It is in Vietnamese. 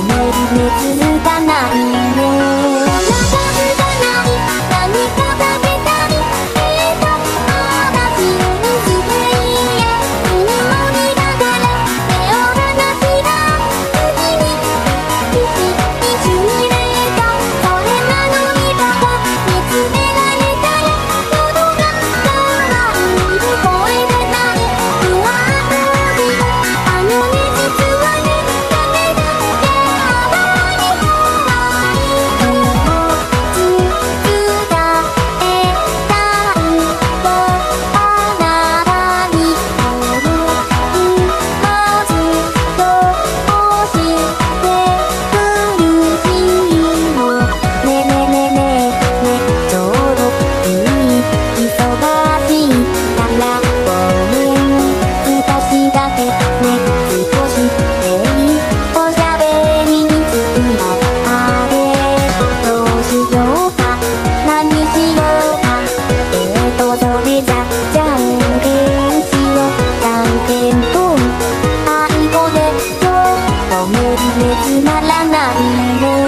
mây らないよ